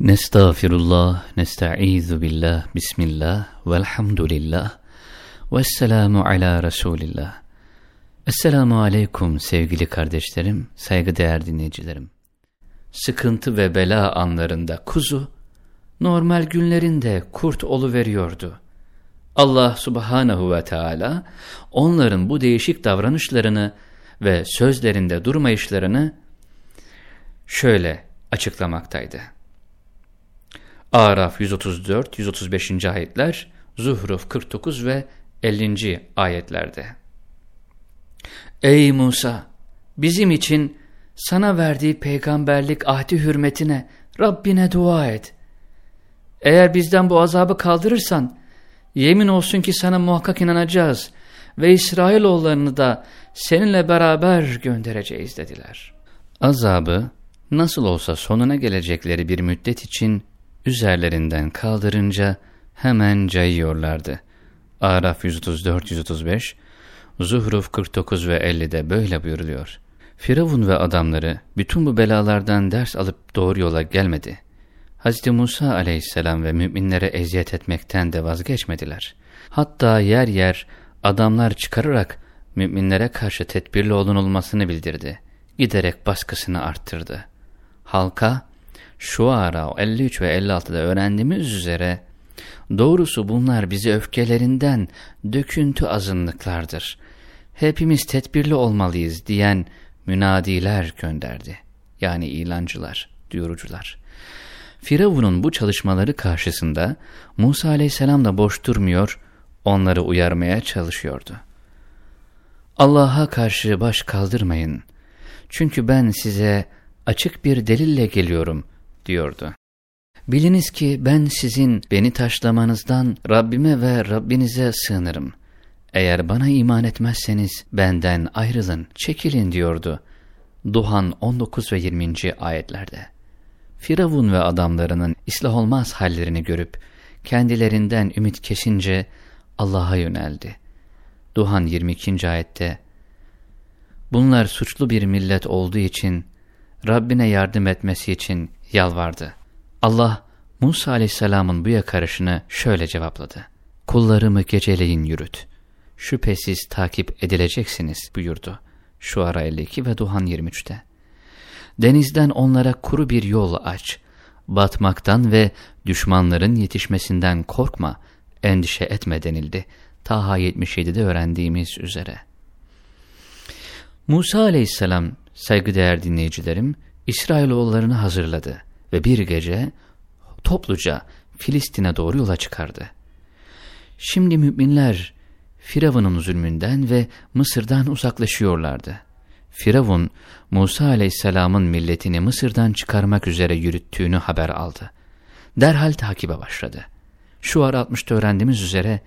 Nestağfirullah, nesta'izu billah, bismillah, velhamdülillah, vesselamu ala Resulillah. Esselamu aleyküm sevgili kardeşlerim, saygıdeğer dinleyicilerim. Sıkıntı ve bela anlarında kuzu, normal günlerinde kurt veriyordu. Allah subhanahu ve Teala onların bu değişik davranışlarını ve sözlerinde durmayışlarını şöyle açıklamaktaydı. Araf 134, 135. ayetler, Zuhruf 49 ve 50. ayetlerde. Ey Musa! Bizim için sana verdiği peygamberlik ahdi hürmetine Rabbine dua et. Eğer bizden bu azabı kaldırırsan, yemin olsun ki sana muhakkak inanacağız ve İsrailoğullarını da seninle beraber göndereceğiz dediler. Azabı nasıl olsa sonuna gelecekleri bir müddet için üzerlerinden kaldırınca hemen cayıyorlardı. Araf 134-135, Zuhruf 49 ve 50'de böyle buyuruluyor. Firavun ve adamları bütün bu belalardan ders alıp doğru yola gelmedi. Hz. Musa aleyhisselam ve müminlere eziyet etmekten de vazgeçmediler. Hatta yer yer adamlar çıkararak müminlere karşı tedbirli olunulmasını bildirdi. Giderek baskısını arttırdı. Halka, şu ara 53 ve 56'da öğrendiğimiz üzere, doğrusu bunlar bizi öfkelerinden döküntü azınlıklardır. Hepimiz tedbirli olmalıyız diyen münadiler gönderdi. Yani ilancılar, duyurucular. Firavun'un bu çalışmaları karşısında Musa aleyhisselam da boş durmuyor, onları uyarmaya çalışıyordu. Allah'a karşı baş kaldırmayın. Çünkü ben size açık bir delille geliyorum diyordu. Biliniz ki ben sizin beni taşlamanızdan Rabbime ve Rabbinize sığınırım. Eğer bana iman etmezseniz benden ayrılın, çekilin diyordu. Duhan 19 ve 20. ayetlerde. Firavun ve adamlarının ıslah olmaz hallerini görüp kendilerinden ümit kesince Allah'a yöneldi. Duhan 22. ayette Bunlar suçlu bir millet olduğu için Rabbine yardım etmesi için yalvardı. Allah Musa aleyhisselamın bu yakarışını şöyle cevapladı. Kullarımı geceleyin yürüt. Şüphesiz takip edileceksiniz buyurdu. Şu ara 52 ve Duhan 23'te. Denizden onlara kuru bir yol aç. Batmaktan ve düşmanların yetişmesinden korkma, endişe etme denildi. Taha 77'de öğrendiğimiz üzere. Musa aleyhisselam, saygıdeğer dinleyicilerim, İsrailoğullarını hazırladı ve bir gece topluca Filistin'e doğru yola çıkardı. Şimdi müminler Firavun'un zulmünden ve Mısır'dan uzaklaşıyorlardı. Firavun, Musa aleyhisselamın milletini Mısır'dan çıkarmak üzere yürüttüğünü haber aldı. Derhal takibe başladı. Şu ara 60'ta öğrendiğimiz üzere,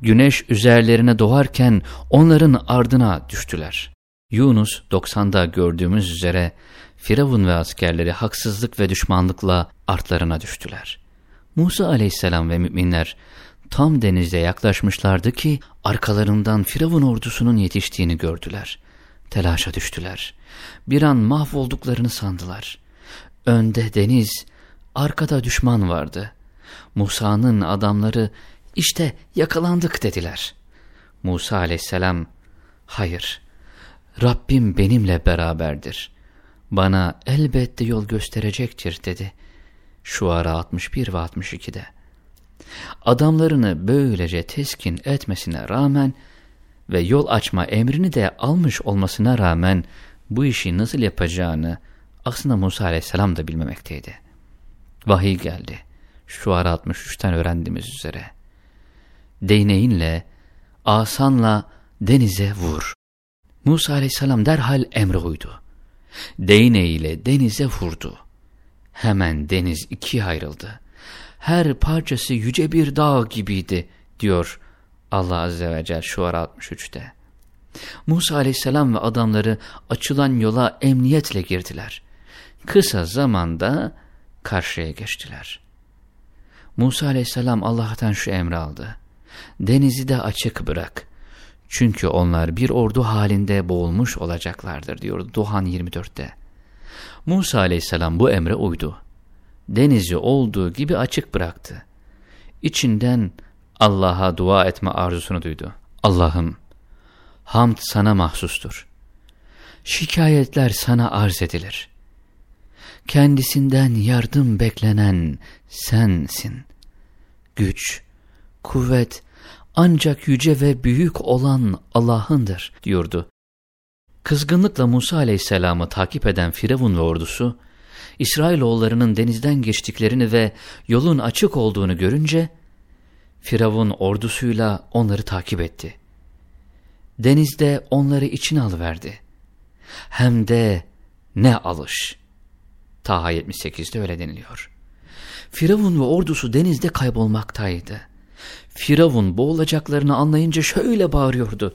güneş üzerlerine doğarken onların ardına düştüler. Yunus 90'da gördüğümüz üzere, Firavun ve askerleri haksızlık ve düşmanlıkla artlarına düştüler. Musa aleyhisselam ve müminler tam denize yaklaşmışlardı ki arkalarından Firavun ordusunun yetiştiğini gördüler. Telaşa düştüler. Bir an mahvolduklarını sandılar. Önde deniz, arkada düşman vardı. Musa'nın adamları işte yakalandık dediler. Musa aleyhisselam, hayır, Rabbim benimle beraberdir. Bana elbette yol gösterecektir dedi. Şu ara 61 ve 62'de. Adamlarını böylece teskin etmesine rağmen ve yol açma emrini de almış olmasına rağmen bu işi nasıl yapacağını aslında Musa aleyhisselam da bilmemekteydi. Vahiy geldi. Şu ara 63'ten öğrendiğimiz üzere. Değneğinle, asanla denize vur. Musa aleyhisselam derhal emre uydu. Değneğiyle denize vurdu. Hemen deniz ikiye ayrıldı. Her parçası yüce bir dağ gibiydi diyor Allah Azze ve Celle şu ara 63'te. Musa aleyhisselam ve adamları açılan yola emniyetle girdiler. Kısa zamanda karşıya geçtiler. Musa aleyhisselam Allah'tan şu emri aldı. Denizi de açık bırak. Çünkü onlar bir ordu halinde boğulmuş olacaklardır diyor Duhan 24'te. Musa aleyhisselam bu emre uydu. denizi olduğu gibi açık bıraktı. İçinden Allah'a dua etme arzusunu duydu. Allah'ım, hamd sana mahsustur. Şikayetler sana arz edilir. Kendisinden yardım beklenen sensin. Güç, kuvvet ancak yüce ve büyük olan Allah'ındır diyordu. Kızgınlıkla Musa aleyhisselamı takip eden Firavun ve ordusu, İsrailoğullarının denizden geçtiklerini ve yolun açık olduğunu görünce, Firavun ordusuyla onları takip etti. Denizde onları içine alıverdi. Hem de ne alış. Taha 78'de öyle deniliyor. Firavun ve ordusu denizde kaybolmaktaydı. Firavun boğulacaklarını anlayınca şöyle bağırıyordu.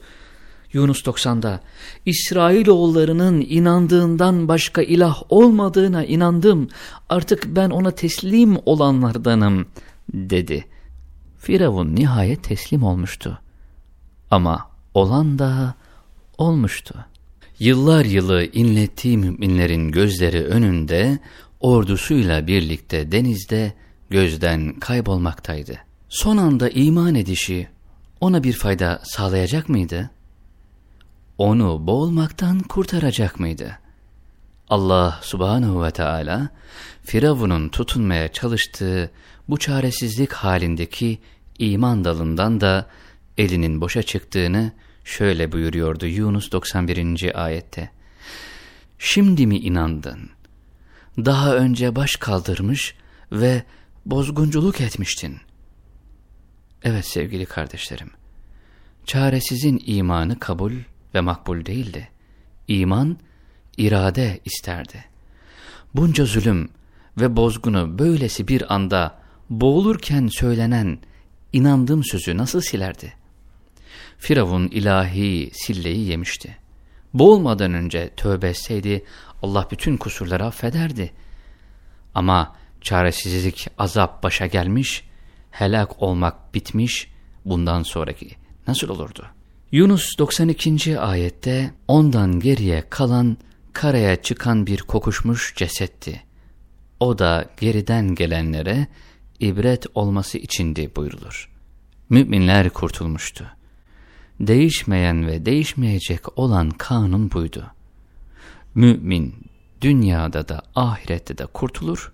Yunus 90'da İsrailoğullarının inandığından başka ilah olmadığına inandım. Artık ben ona teslim olanlardanım dedi. Firavun nihayet teslim olmuştu. Ama olan da olmuştu. Yıllar yılı inlettiği müminlerin gözleri önünde ordusuyla birlikte denizde gözden kaybolmaktaydı. Son anda iman edişi ona bir fayda sağlayacak mıydı? Onu boğulmaktan kurtaracak mıydı? Allah subhanahu ve Teala Firavun'un tutunmaya çalıştığı bu çaresizlik halindeki iman dalından da elinin boşa çıktığını şöyle buyuruyordu Yunus 91. ayette. Şimdi mi inandın? Daha önce baş kaldırmış ve bozgunculuk etmiştin. Evet sevgili kardeşlerim, çaresizin imanı kabul ve makbul değildi. İman, irade isterdi. Bunca zulüm ve bozgunu böylesi bir anda boğulurken söylenen inandığım sözü nasıl silerdi? Firavun ilahi silleyi yemişti. Boğulmadan önce tövbe etseydi Allah bütün kusurları affederdi. Ama çaresizlik, azap başa gelmiş, helak olmak bitmiş, bundan sonraki nasıl olurdu? Yunus 92. ayette ondan geriye kalan karaya çıkan bir kokuşmuş cesetti. O da geriden gelenlere ibret olması içindi buyrulur. Müminler kurtulmuştu. Değişmeyen ve değişmeyecek olan kanun buydu. Mümin dünyada da ahirette de kurtulur,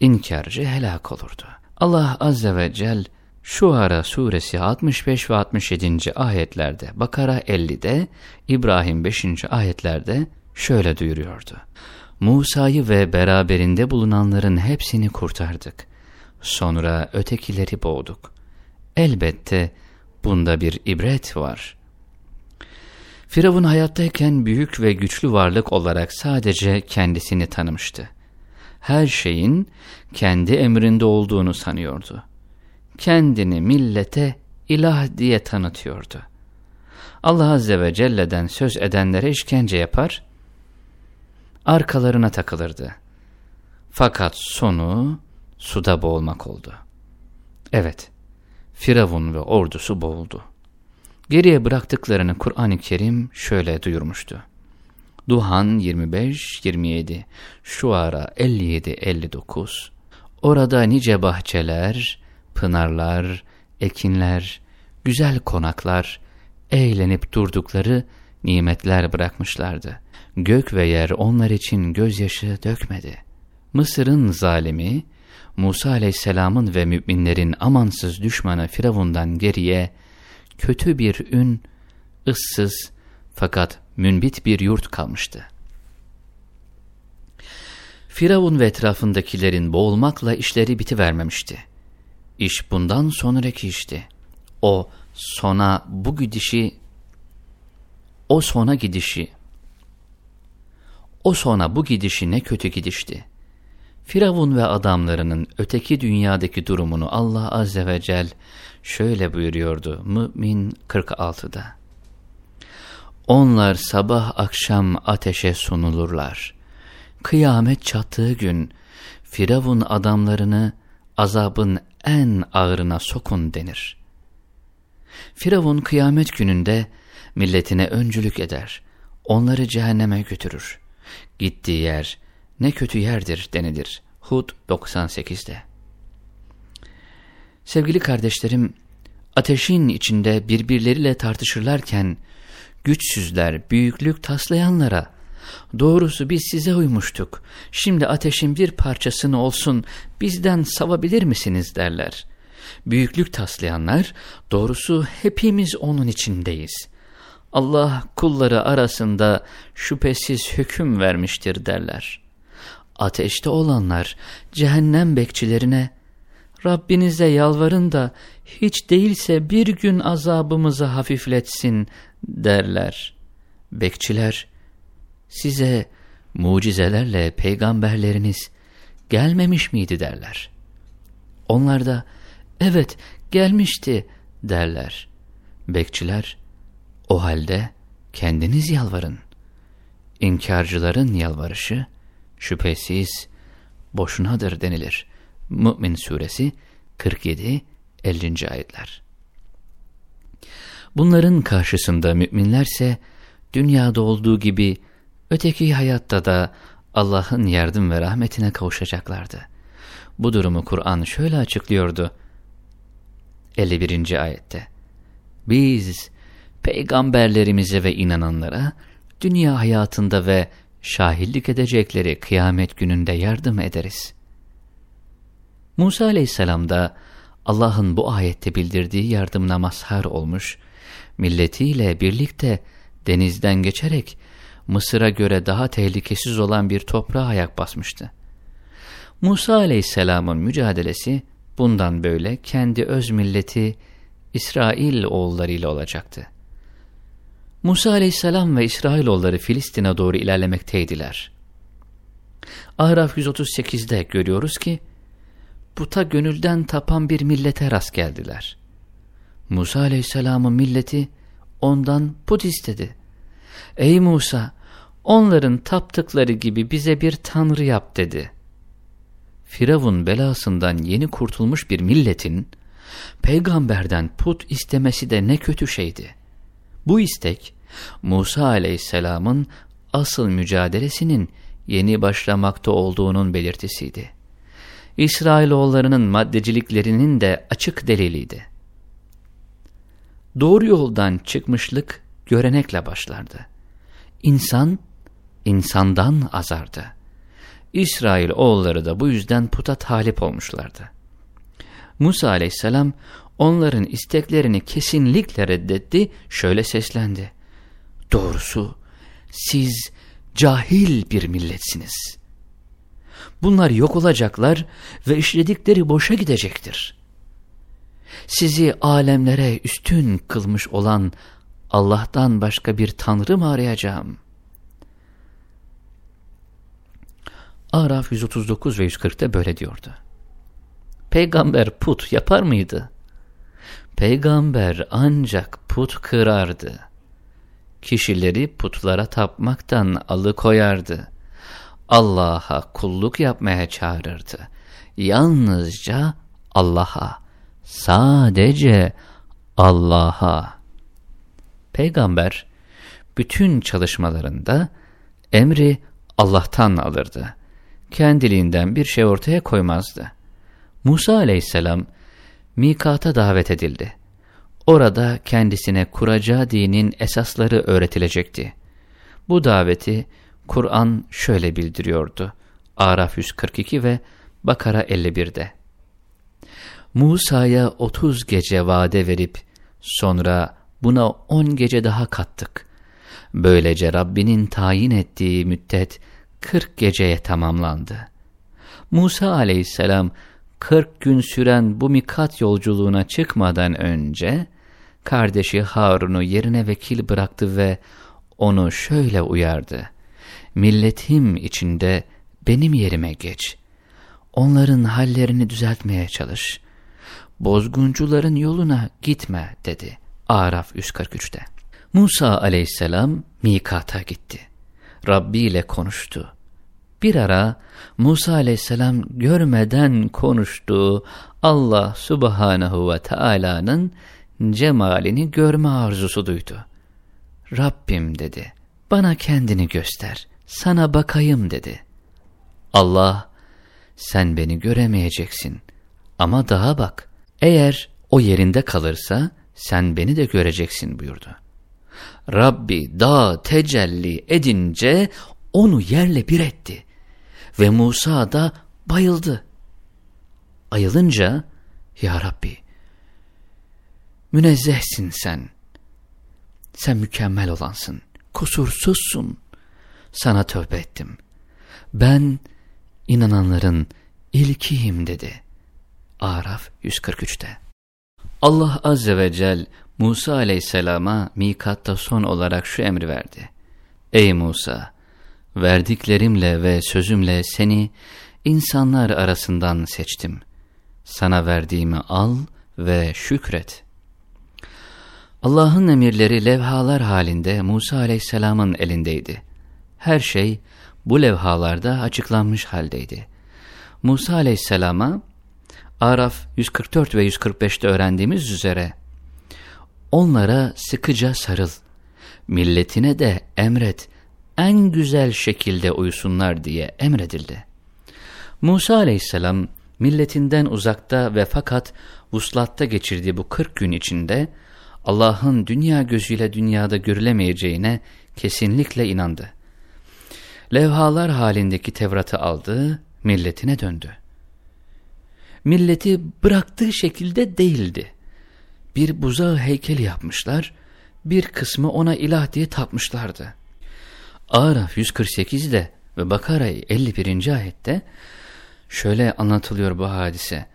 inkarcı helak olurdu. Allah Azze ve Celle Şuara suresi 65 ve 67. ayetlerde, Bakara 50'de, İbrahim 5. ayetlerde şöyle duyuruyordu. Musa'yı ve beraberinde bulunanların hepsini kurtardık. Sonra ötekileri boğduk. Elbette bunda bir ibret var. Firavun hayattayken büyük ve güçlü varlık olarak sadece kendisini tanımıştı. Her şeyin kendi emrinde olduğunu sanıyordu. Kendini millete ilah diye tanıtıyordu. Allah Azze ve Celle'den söz edenlere işkence yapar, arkalarına takılırdı. Fakat sonu suda boğulmak oldu. Evet, Firavun ve ordusu boğuldu. Geriye bıraktıklarını Kur'an-ı Kerim şöyle duyurmuştu. Duhan 25-27, Şuara 57-59, Orada nice bahçeler, pınarlar, ekinler, güzel konaklar, eğlenip durdukları nimetler bırakmışlardı. Gök ve yer onlar için gözyaşı dökmedi. Mısır'ın zalimi, Musa aleyhisselamın ve müminlerin amansız düşmanı Firavundan geriye kötü bir ün, ıssız fakat münbit bir yurt kalmıştı. Firavun ve etrafındakilerin boğulmakla işleri bitivermemişti. İş bundan sonraki işti. O sona bu gidişi, o sona gidişi, o sona bu gidişi ne kötü gidişti. Firavun ve adamlarının öteki dünyadaki durumunu Allah Azze ve Celle şöyle buyuruyordu Mü'min 46'da. Onlar sabah akşam ateşe sunulurlar. Kıyamet çattığı gün Firavun adamlarını azabın en ağırına sokun denir. Firavun kıyamet gününde milletine öncülük eder, onları cehenneme götürür. Gittiği yer ne kötü yerdir denilir. Hud 98'de. Sevgili kardeşlerim, ateşin içinde birbirleriyle tartışırlarken, güçsüzler, büyüklük taslayanlara, doğrusu biz size uymuştuk, şimdi ateşin bir parçasını olsun bizden savabilir misiniz derler. Büyüklük taslayanlar, doğrusu hepimiz onun içindeyiz. Allah kulları arasında şüphesiz hüküm vermiştir derler. Ateşte olanlar cehennem bekçilerine, Rabbinize yalvarın da hiç değilse bir gün azabımızı hafifletsin derler. Bekçiler, size mucizelerle peygamberleriniz gelmemiş miydi derler. Onlar da, evet gelmişti derler. Bekçiler, o halde kendiniz yalvarın. İnkarcıların yalvarışı şüphesiz boşunadır denilir. Mü'min suresi 47-50. ayetler. Bunların karşısında müminlerse dünyada olduğu gibi öteki hayatta da Allah'ın yardım ve rahmetine kavuşacaklardı. Bu durumu Kur'an şöyle açıklıyordu. 51. ayette. Biz peygamberlerimize ve inananlara dünya hayatında ve şahillik edecekleri kıyamet gününde yardım ederiz. Musa aleyhisselam da Allah'ın bu ayette bildirdiği yardımına mazhar olmuş, milletiyle birlikte denizden geçerek Mısır'a göre daha tehlikesiz olan bir toprağa ayak basmıştı. Musa aleyhisselamın mücadelesi bundan böyle kendi öz milleti İsrail oğullarıyla olacaktı. Musa aleyhisselam ve İsrailoğulları Filistin'e doğru ilerlemekteydiler. Araf 138'de görüyoruz ki, puta gönülden tapan bir millete rast geldiler. Musa aleyhisselamın milleti ondan put istedi. Ey Musa, onların taptıkları gibi bize bir tanrı yap dedi. Firavun belasından yeni kurtulmuş bir milletin, peygamberden put istemesi de ne kötü şeydi. Bu istek, Musa aleyhisselamın asıl mücadelesinin yeni başlamakta olduğunun belirtisiydi. İsrailoğullarının maddeciliklerinin de açık deliliydi. Doğru yoldan çıkmışlık görenekle başlardı. İnsan, insandan azardı. İsrail oğulları da bu yüzden puta talip olmuşlardı. Musa aleyhisselam onların isteklerini kesinlikle reddetti, şöyle seslendi. Doğrusu siz cahil bir milletsiniz. Bunlar yok olacaklar ve işledikleri boşa gidecektir. Sizi alemlere üstün kılmış olan Allah'tan başka bir tanrı mı arayacağım? Araf 139 ve 140'te böyle diyordu. Peygamber put yapar mıydı? Peygamber ancak put kırardı. Kişileri putlara tapmaktan alıkoyardı. Allah'a kulluk yapmaya çağırırdı. Yalnızca Allah'a, sadece Allah'a. Peygamber bütün çalışmalarında emri Allah'tan alırdı. Kendiliğinden bir şey ortaya koymazdı. Musa aleyhisselam mikata davet edildi. Orada kendisine kuracağı dinin esasları öğretilecekti. Bu daveti Kur'an şöyle bildiriyordu. Araf 142 ve Bakara 51'de. Musa'ya 30 gece vade verip sonra buna 10 gece daha kattık. Böylece Rabbinin tayin ettiği müddet 40 geceye tamamlandı. Musa aleyhisselam 40 gün süren bu mikat yolculuğuna çıkmadan önce kardeşi Harun'u yerine vekil bıraktı ve onu şöyle uyardı. Milletim içinde benim yerime geç. Onların hallerini düzeltmeye çalış. Bozguncuların yoluna gitme dedi. Araf 143'te. Musa aleyhisselam mikata gitti. Rabbi ile konuştu. Bir ara Musa aleyhisselam görmeden konuştuğu Allah subhanahu ve Taala'nın cemalini görme arzusu duydu. Rabbim dedi, bana kendini göster, sana bakayım dedi. Allah, sen beni göremeyeceksin. Ama daha bak, eğer o yerinde kalırsa sen beni de göreceksin buyurdu. Rabbi dağ tecelli edince onu yerle bir etti ve Musa da bayıldı. Ayılınca, Ya Rabbi, münezzehsin sen, sen mükemmel olansın, kusursuzsun, sana tövbe ettim. Ben inananların ilkiyim dedi. Araf 143'te. Allah Azze ve Celle Musa aleyhisselama mikatta son olarak şu emri verdi. Ey Musa! Verdiklerimle ve sözümle seni insanlar arasından seçtim. Sana verdiğimi al ve şükret. Allah'ın emirleri levhalar halinde Musa aleyhisselamın elindeydi. Her şey bu levhalarda açıklanmış haldeydi. Musa aleyhisselama Araf 144 ve 145'te öğrendiğimiz üzere onlara sıkıca sarıl, milletine de emret, en güzel şekilde uyusunlar diye emredildi. Musa aleyhisselam milletinden uzakta ve fakat vuslatta geçirdiği bu 40 gün içinde Allah'ın dünya gözüyle dünyada görülemeyeceğine kesinlikle inandı. Levhalar halindeki Tevrat'ı aldı, milletine döndü. Milleti bıraktığı şekilde değildi. Bir buzağı heykeli yapmışlar, bir kısmı ona ilah diye tapmışlardı. Araf 148'de ve Bakara 51. ayette şöyle anlatılıyor bu hadise.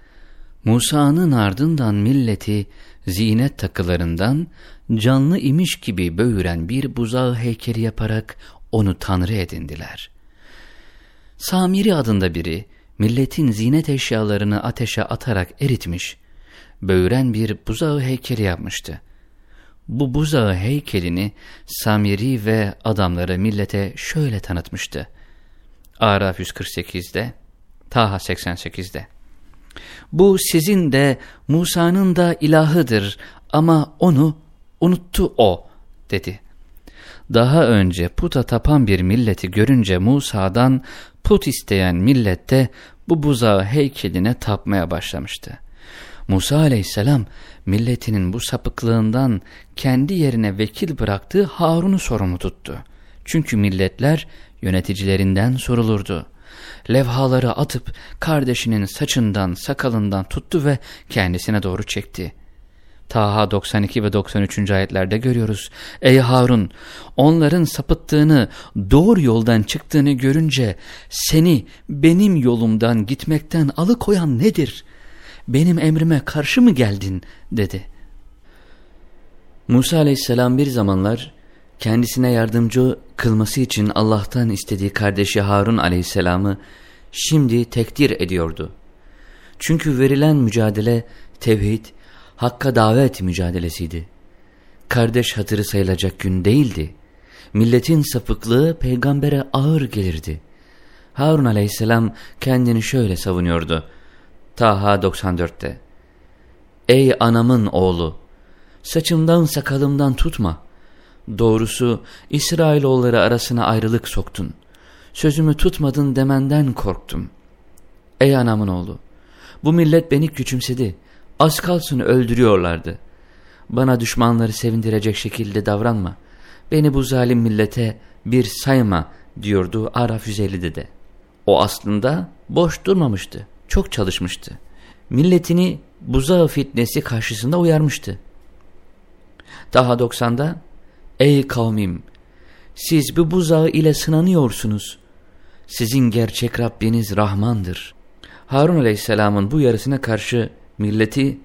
Musa'nın ardından milleti zinet takılarından canlı imiş gibi böğüren bir buzağı heykeli yaparak onu tanrı edindiler. Samiri adında biri milletin zinet eşyalarını ateşe atarak eritmiş, böğüren bir buzağı heykeli yapmıştı. Bu buzağı heykelini Samiri ve adamları millete şöyle tanıtmıştı. Araf 148'de, Taha 88'de. Bu sizin de Musa'nın da ilahıdır ama onu unuttu o dedi. Daha önce puta tapan bir milleti görünce Musa'dan put isteyen millette bu buzağı heykeline tapmaya başlamıştı. Musa aleyhisselam milletinin bu sapıklığından kendi yerine vekil bıraktığı Harun'u sorumlu tuttu. Çünkü milletler yöneticilerinden sorulurdu. Levhaları atıp kardeşinin saçından sakalından tuttu ve kendisine doğru çekti. Taha 92 ve 93. ayetlerde görüyoruz. Ey Harun! Onların sapıttığını, doğru yoldan çıktığını görünce seni benim yolumdan gitmekten alıkoyan nedir? Benim emrime karşı mı geldin? dedi. Musa aleyhisselam bir zamanlar kendisine yardımcı kılması için Allah'tan istediği kardeşi Harun aleyhisselamı şimdi tekdir ediyordu. Çünkü verilen mücadele tevhid, hakka davet mücadelesiydi. Kardeş hatırı sayılacak gün değildi. Milletin sapıklığı peygambere ağır gelirdi. Harun aleyhisselam kendini şöyle savunuyordu. Taha 94'te. Ey anamın oğlu! Saçımdan sakalımdan tutma. Doğrusu İsrailoğulları arasına ayrılık soktun. Sözümü tutmadın demenden korktum. Ey anamın oğlu! Bu millet beni küçümsedi. Az kalsın öldürüyorlardı. Bana düşmanları sevindirecek şekilde davranma. Beni bu zalim millete bir sayma diyordu Araf 150'de de. O aslında boş durmamıştı. Çok çalışmıştı. Milletini buzağı fitnesi karşısında uyarmıştı. Daha 90'da Ey kavmim! Siz bu buzağı ile sınanıyorsunuz. Sizin gerçek Rabbiniz Rahmandır. Harun Aleyhisselam'ın bu yarısına karşı milleti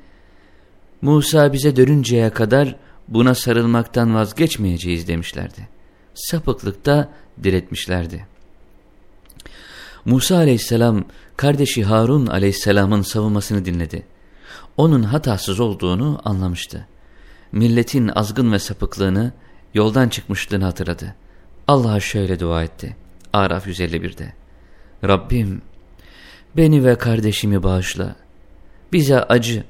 Musa bize dönünceye kadar buna sarılmaktan vazgeçmeyeceğiz demişlerdi. Sapıklıkta diretmişlerdi. Musa aleyhisselam kardeşi Harun aleyhisselamın savunmasını dinledi. Onun hatasız olduğunu anlamıştı. Milletin azgın ve sapıklığını, yoldan çıkmışlığını hatırladı. Allah'a şöyle dua etti. Araf 151'de. Rabbim beni ve kardeşimi bağışla bize acı.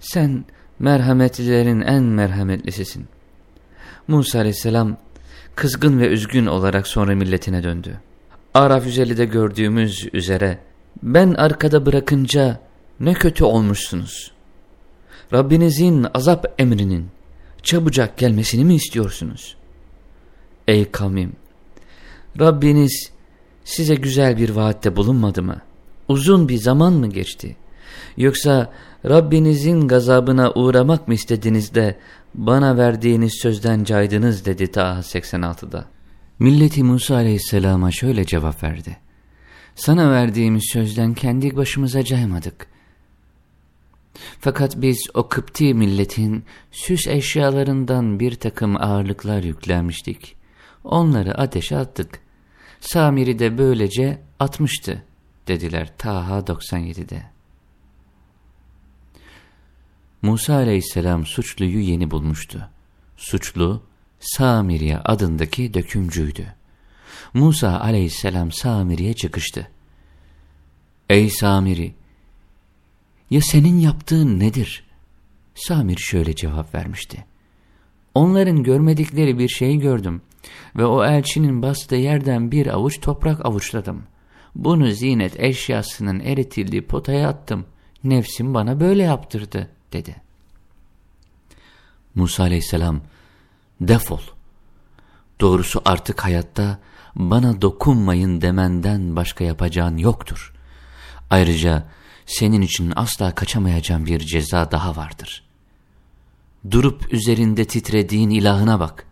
Sen merhametlilerin en merhametlisisin. Musa aleyhisselam kızgın ve üzgün olarak sonra milletine döndü. Araf 150'de gördüğümüz üzere ben arkada bırakınca ne kötü olmuşsunuz. Rabbinizin azap emrinin çabucak gelmesini mi istiyorsunuz? Ey kavmim! Rabbiniz size güzel bir vaatte bulunmadı mı? Uzun bir zaman mı geçti? Yoksa Rabbinizin gazabına uğramak mı istediniz de bana verdiğiniz sözden caydınız dedi Taha 86'da. Milleti Musa aleyhisselama şöyle cevap verdi. Sana verdiğimiz sözden kendi başımıza caymadık. Fakat biz o Kıpti milletin süs eşyalarından bir takım ağırlıklar yüklenmiştik. Onları ateşe attık. Samiri de böylece atmıştı dediler Taha 97'de. Musa aleyhisselam suçluyu yeni bulmuştu. Suçlu Samiriye adındaki dökümcüydü. Musa aleyhisselam Samiri'ye çıkıştı. Ey Samiri! Ya senin yaptığın nedir? Samir şöyle cevap vermişti. Onların görmedikleri bir şey gördüm ve o elçinin bastığı yerden bir avuç toprak avuçladım. Bunu zinet eşyasının eritildiği potaya attım. Nefsim bana böyle yaptırdı dedi. Musa aleyhisselam defol. Doğrusu artık hayatta bana dokunmayın demenden başka yapacağın yoktur. Ayrıca senin için asla kaçamayacağın bir ceza daha vardır. Durup üzerinde titrediğin ilahına bak.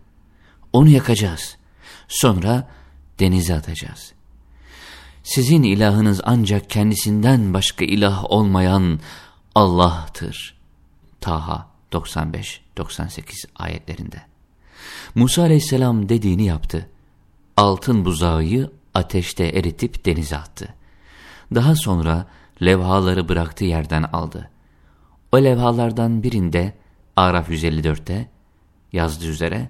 Onu yakacağız. Sonra denize atacağız. Sizin ilahınız ancak kendisinden başka ilah olmayan Allah'tır. Taha 95-98 ayetlerinde. Musa aleyhisselam dediğini yaptı. Altın buzağıyı ateşte eritip denize attı. Daha sonra levhaları bıraktığı yerden aldı. O levhalardan birinde Araf 154'te yazdığı üzere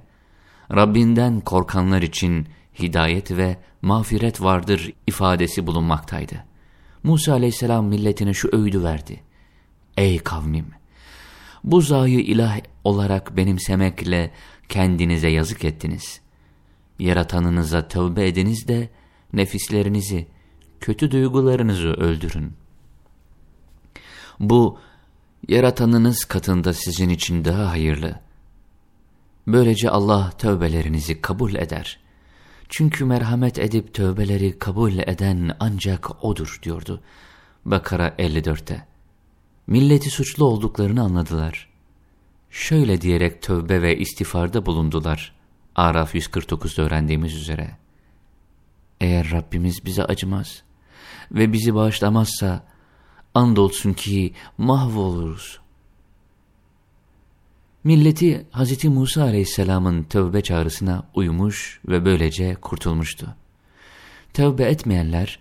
Rabbinden korkanlar için hidayet ve mağfiret vardır ifadesi bulunmaktaydı. Musa aleyhisselam milletine şu öğüdü verdi. Ey kavmim! Bu zayı ilah olarak benimsemekle kendinize yazık ettiniz. Yaratanınıza tövbe ediniz de nefislerinizi, kötü duygularınızı öldürün. Bu, yaratanınız katında sizin için daha hayırlı. Böylece Allah tövbelerinizi kabul eder. Çünkü merhamet edip tövbeleri kabul eden ancak O'dur diyordu. Bakara 54'te. Milleti suçlu olduklarını anladılar. Şöyle diyerek tövbe ve istiğfarda bulundular. Araf 149'da öğrendiğimiz üzere. Eğer Rabbimiz bize acımaz ve bizi bağışlamazsa andolsun ki mahvoluruz. Milleti Hz. Musa aleyhisselamın tövbe çağrısına uymuş ve böylece kurtulmuştu. Tövbe etmeyenler,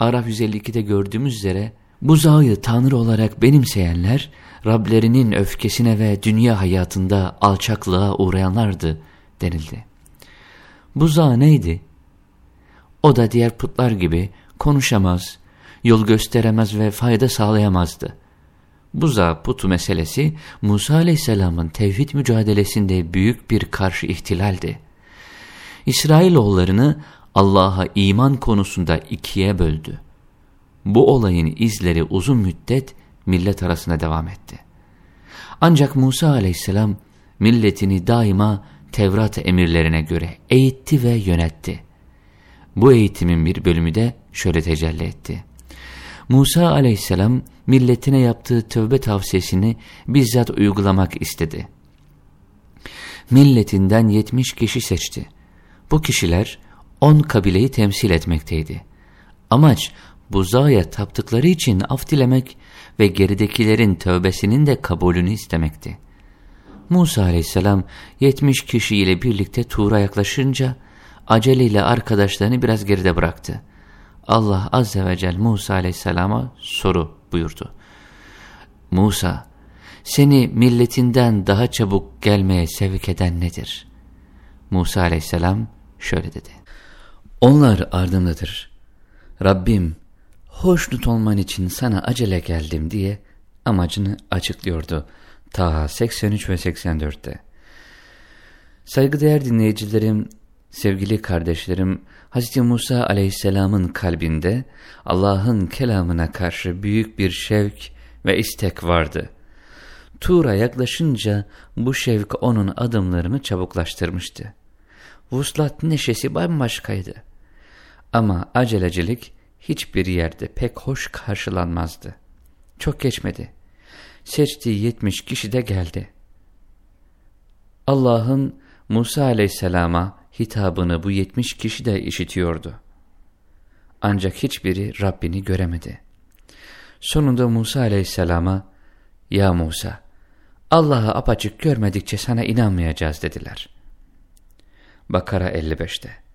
Araf 152'de gördüğümüz üzere bu zağı Tanrı olarak benimseyenler, Rablerinin öfkesine ve dünya hayatında alçaklığa uğrayanlardı denildi. Bu zağ neydi? O da diğer putlar gibi konuşamaz, yol gösteremez ve fayda sağlayamazdı. Buza putu meselesi Musa aleyhisselamın tevhid mücadelesinde büyük bir karşı ihtilaldi. İsrailoğullarını Allah'a iman konusunda ikiye böldü. Bu olayın izleri uzun müddet millet arasında devam etti. Ancak Musa aleyhisselam milletini daima Tevrat emirlerine göre eğitti ve yönetti. Bu eğitimin bir bölümü de şöyle tecelli etti. Musa aleyhisselam milletine yaptığı tövbe tavsiyesini bizzat uygulamak istedi. Milletinden yetmiş kişi seçti. Bu kişiler on kabileyi temsil etmekteydi. Amaç buzağıya taptıkları için af dilemek ve geridekilerin tövbesinin de kabulünü istemekti. Musa aleyhisselam yetmiş kişiyle birlikte Tuğra yaklaşınca aceleyle arkadaşlarını biraz geride bıraktı. Allah azze ve celle Musa aleyhisselama soru buyurdu. Musa, seni milletinden daha çabuk gelmeye sevk eden nedir? Musa aleyhisselam şöyle dedi. Onlar ardındadır. Rabbim, hoşnut olman için sana acele geldim diye amacını açıklıyordu. Taha 83 ve 84'te. Saygıdeğer dinleyicilerim, sevgili kardeşlerim, Hz. Musa aleyhisselamın kalbinde Allah'ın kelamına karşı büyük bir şevk ve istek vardı. Tur'a yaklaşınca bu şevk onun adımlarını çabuklaştırmıştı. Vuslat neşesi bambaşkaydı. Ama acelecilik hiçbir yerde pek hoş karşılanmazdı. Çok geçmedi. Seçtiği yetmiş kişi de geldi. Allah'ın Musa aleyhisselama hitabını bu yetmiş kişi de işitiyordu. Ancak hiçbiri Rabbini göremedi. Sonunda Musa aleyhisselama, ''Ya Musa, Allah'ı apaçık görmedikçe sana inanmayacağız.'' dediler. Bakara 55'te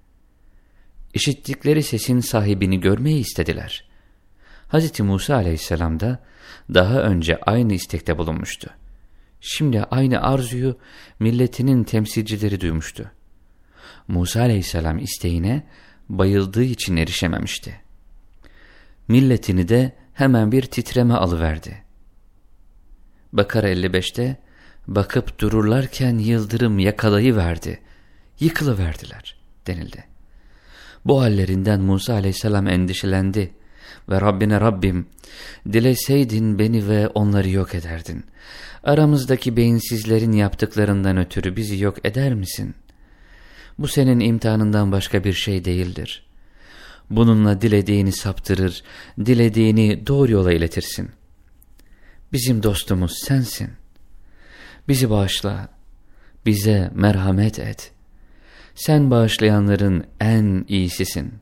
İşittikleri sesin sahibini görmeyi istediler. Hz. Musa aleyhisselam da daha önce aynı istekte bulunmuştu. Şimdi aynı arzuyu milletinin temsilcileri duymuştu. Musa aleyhisselam isteğine bayıldığı için erişememişti. Milletini de hemen bir titreme alıverdi. Bakara 55'te bakıp dururlarken yıldırım yakalayıverdi, yıkılıverdiler denildi. Bu hallerinden Musa aleyhisselam endişelendi ve Rabbine Rabbim dileseydin beni ve onları yok ederdin. Aramızdaki beyinsizlerin yaptıklarından ötürü bizi yok eder misin? Bu senin imtihanından başka bir şey değildir. Bununla dilediğini saptırır, dilediğini doğru yola iletirsin. Bizim dostumuz sensin. Bizi bağışla, bize merhamet et. Sen bağışlayanların en iyisisin.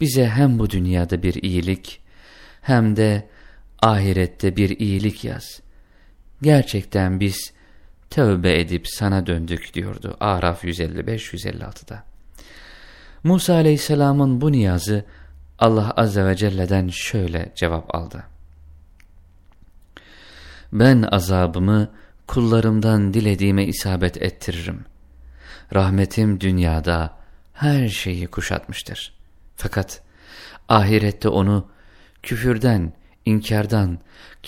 Bize hem bu dünyada bir iyilik, hem de ahirette bir iyilik yaz. Gerçekten biz tövbe edip sana döndük diyordu Araf 155-156'da. Musa aleyhisselamın bu niyazı Allah azze ve celle'den şöyle cevap aldı. Ben azabımı kullarımdan dilediğime isabet ettiririm. Rahmetim dünyada her şeyi kuşatmıştır. Fakat ahirette onu küfürden, inkardan,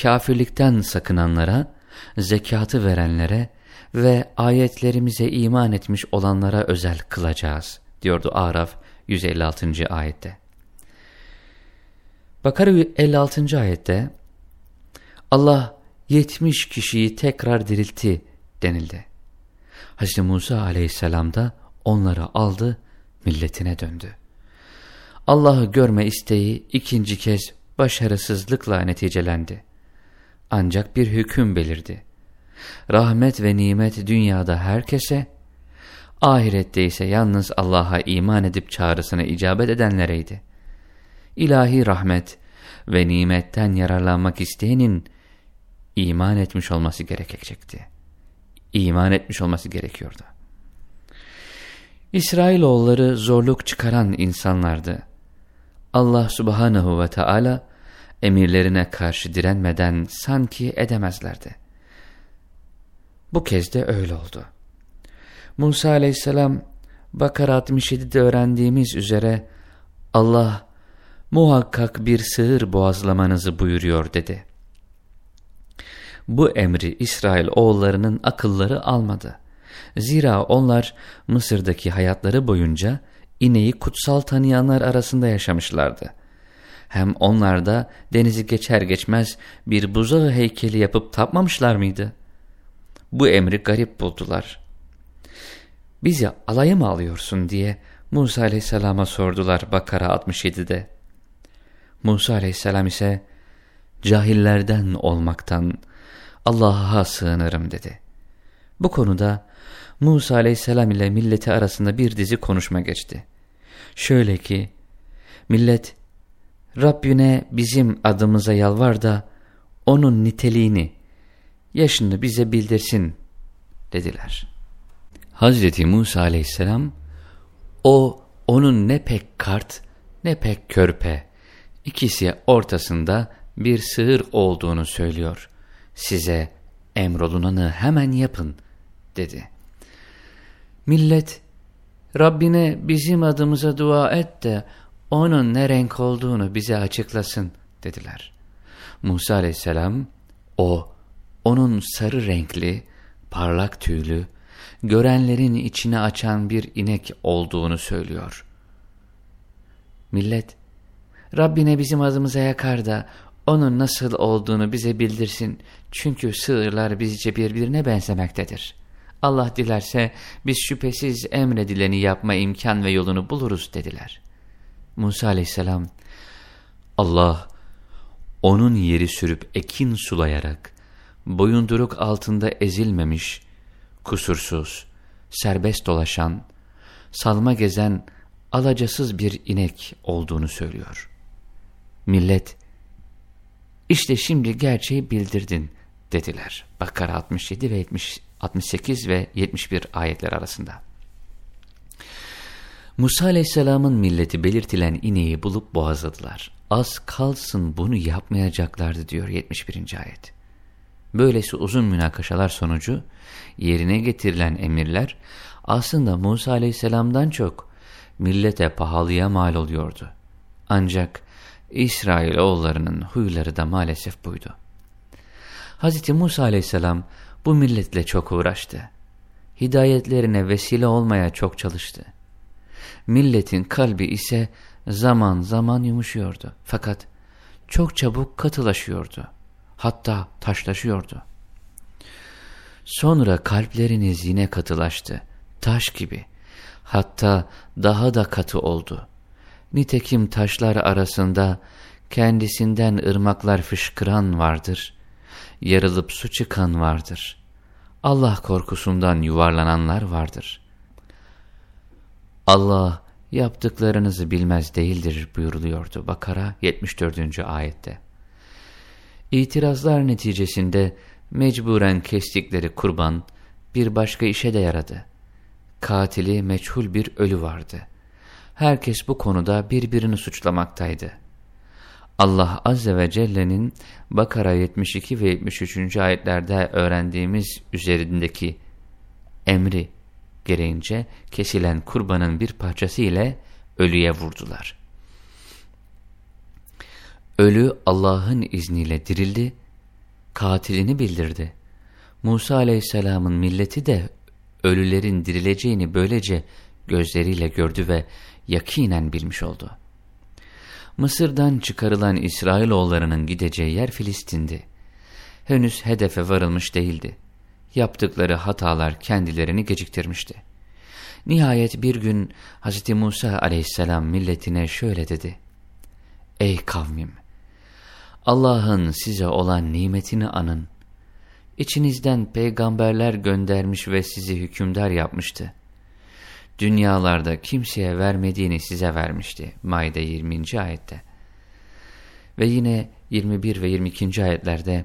kafirlikten sakınanlara, zekatı verenlere ve ayetlerimize iman etmiş olanlara özel kılacağız, diyordu Araf 156. ayette. Bakara 56. ayette Allah 70 kişiyi tekrar diriltti denildi. Hz. Musa aleyhisselam da onları aldı, milletine döndü. Allah'ı görme isteği ikinci kez başarısızlıkla neticelendi. Ancak bir hüküm belirdi. Rahmet ve nimet dünyada herkese, ahirette ise yalnız Allah'a iman edip çağrısına icabet edenlereydi. İlahi rahmet ve nimetten yararlanmak isteyenin iman etmiş olması gerekecekti. İman etmiş olması gerekiyordu. İsrailoğulları zorluk çıkaran insanlardı. Allah subhanahu ve Teala emirlerine karşı direnmeden sanki edemezlerdi. Bu kez de öyle oldu. Musa aleyhisselam Bakara 67'de öğrendiğimiz üzere Allah muhakkak bir sığır boğazlamanızı buyuruyor dedi. Bu emri İsrail oğullarının akılları almadı. Zira onlar Mısır'daki hayatları boyunca ineği kutsal tanıyanlar arasında yaşamışlardı. Hem onlar da denizi geçer geçmez bir buzağı heykeli yapıp tapmamışlar mıydı? Bu emri garip buldular. Bizi alaya mı alıyorsun diye Musa aleyhisselama sordular Bakara 67'de. Musa aleyhisselam ise cahillerden olmaktan Allah'a sığınırım dedi. Bu konuda Musa aleyhisselam ile milleti arasında bir dizi konuşma geçti. Şöyle ki, millet, Rabbine bizim adımıza yalvar da onun niteliğini, yaşını bize bildirsin dediler. Hazreti Musa aleyhisselam, o onun ne pek kart ne pek körpe, ikisi ortasında bir sığır olduğunu söylüyor. Size emrolunanı hemen yapın dedi. Millet, Rabbine bizim adımıza dua et de onun ne renk olduğunu bize açıklasın dediler. Musa aleyhisselam, o, onun sarı renkli, parlak tüylü, görenlerin içine açan bir inek olduğunu söylüyor. Millet, Rabbine bizim adımıza yakar da onun nasıl olduğunu bize bildirsin. Çünkü sığırlar bizce birbirine benzemektedir. Allah dilerse biz şüphesiz emredileni yapma imkan ve yolunu buluruz dediler. Musa aleyhisselam, Allah onun yeri sürüp ekin sulayarak, boyunduruk altında ezilmemiş, kusursuz, serbest dolaşan, salma gezen, alacasız bir inek olduğunu söylüyor. Millet, işte şimdi gerçeği bildirdin dediler. Bakara 67 ve 70, 68 ve 71 ayetler arasında. Musa aleyhisselamın milleti belirtilen ineği bulup boğazladılar. Az kalsın bunu yapmayacaklardı diyor 71. ayet. Böylesi uzun münakaşalar sonucu yerine getirilen emirler aslında Musa aleyhisselamdan çok millete pahalıya mal oluyordu. Ancak İsrail oğullarının huyları da maalesef buydu. Hz. Musa aleyhisselam bu milletle çok uğraştı. Hidayetlerine vesile olmaya çok çalıştı. Milletin kalbi ise zaman zaman yumuşuyordu. Fakat çok çabuk katılaşıyordu. Hatta taşlaşıyordu. Sonra kalpleriniz yine katılaştı. Taş gibi. Hatta daha da katı oldu. Nitekim taşlar arasında kendisinden ırmaklar fışkıran vardır. Yarılıp su çıkan vardır. Allah korkusundan yuvarlananlar vardır. Allah yaptıklarınızı bilmez değildir buyuruluyordu Bakara 74. ayette. İtirazlar neticesinde mecburen kestikleri kurban bir başka işe de yaradı. Katili meçhul bir ölü vardı. Herkes bu konuda birbirini suçlamaktaydı. Allah Azze ve Celle'nin Bakara 72 ve 73. ayetlerde öğrendiğimiz üzerindeki emri gereğince kesilen kurbanın bir parçası ile ölüye vurdular. Ölü Allah'ın izniyle dirildi, katilini bildirdi. Musa aleyhisselamın milleti de ölülerin dirileceğini böylece gözleriyle gördü ve yakinen bilmiş oldu. Mısır'dan çıkarılan İsrailoğullarının gideceği yer Filistin'di. Henüz hedefe varılmış değildi. Yaptıkları hatalar kendilerini geciktirmişti. Nihayet bir gün Hz. Musa aleyhisselam milletine şöyle dedi. Ey kavmim! Allah'ın size olan nimetini anın. İçinizden peygamberler göndermiş ve sizi hükümdar yapmıştı. Dünyalarda kimseye vermediğini size vermişti. Maide 20. ayette. Ve yine 21 ve 22. ayetlerde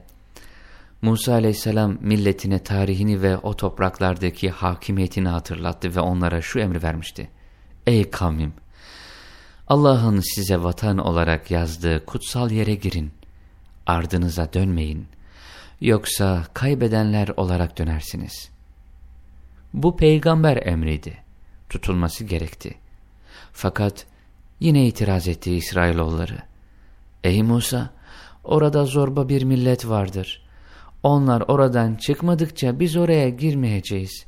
Musa aleyhisselam milletine tarihini ve o topraklardaki hakimiyetini hatırlattı ve onlara şu emri vermişti. Ey kavmim! Allah'ın size vatan olarak yazdığı kutsal yere girin. Ardınıza dönmeyin. Yoksa kaybedenler olarak dönersiniz. Bu peygamber emriydi. Tutulması gerekti. Fakat yine itiraz etti İsrailoğulları. Ey Musa! Orada zorba bir millet vardır. Onlar oradan çıkmadıkça biz oraya girmeyeceğiz.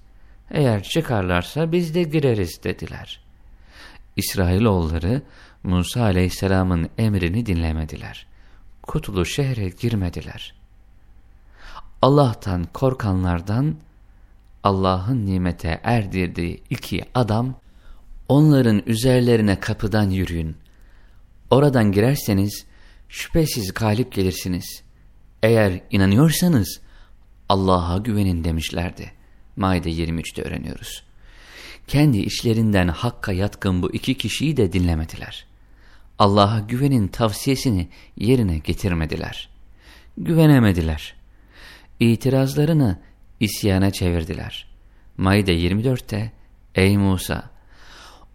Eğer çıkarlarsa biz de gireriz dediler. İsrailoğulları Musa aleyhisselamın emrini dinlemediler. Kutlu şehre girmediler. Allah'tan korkanlardan Allah'ın nimete erdirdiği iki adam, onların üzerlerine kapıdan yürüyün. Oradan girerseniz şüphesiz galip gelirsiniz. Eğer inanıyorsanız Allah'a güvenin demişlerdi. Maide 23'te öğreniyoruz. Kendi içlerinden hakka yatkın bu iki kişiyi de dinlemediler. Allah'a güvenin tavsiyesini yerine getirmediler. Güvenemediler. İtirazlarını isyana çevirdiler. Maide 24'te Ey Musa!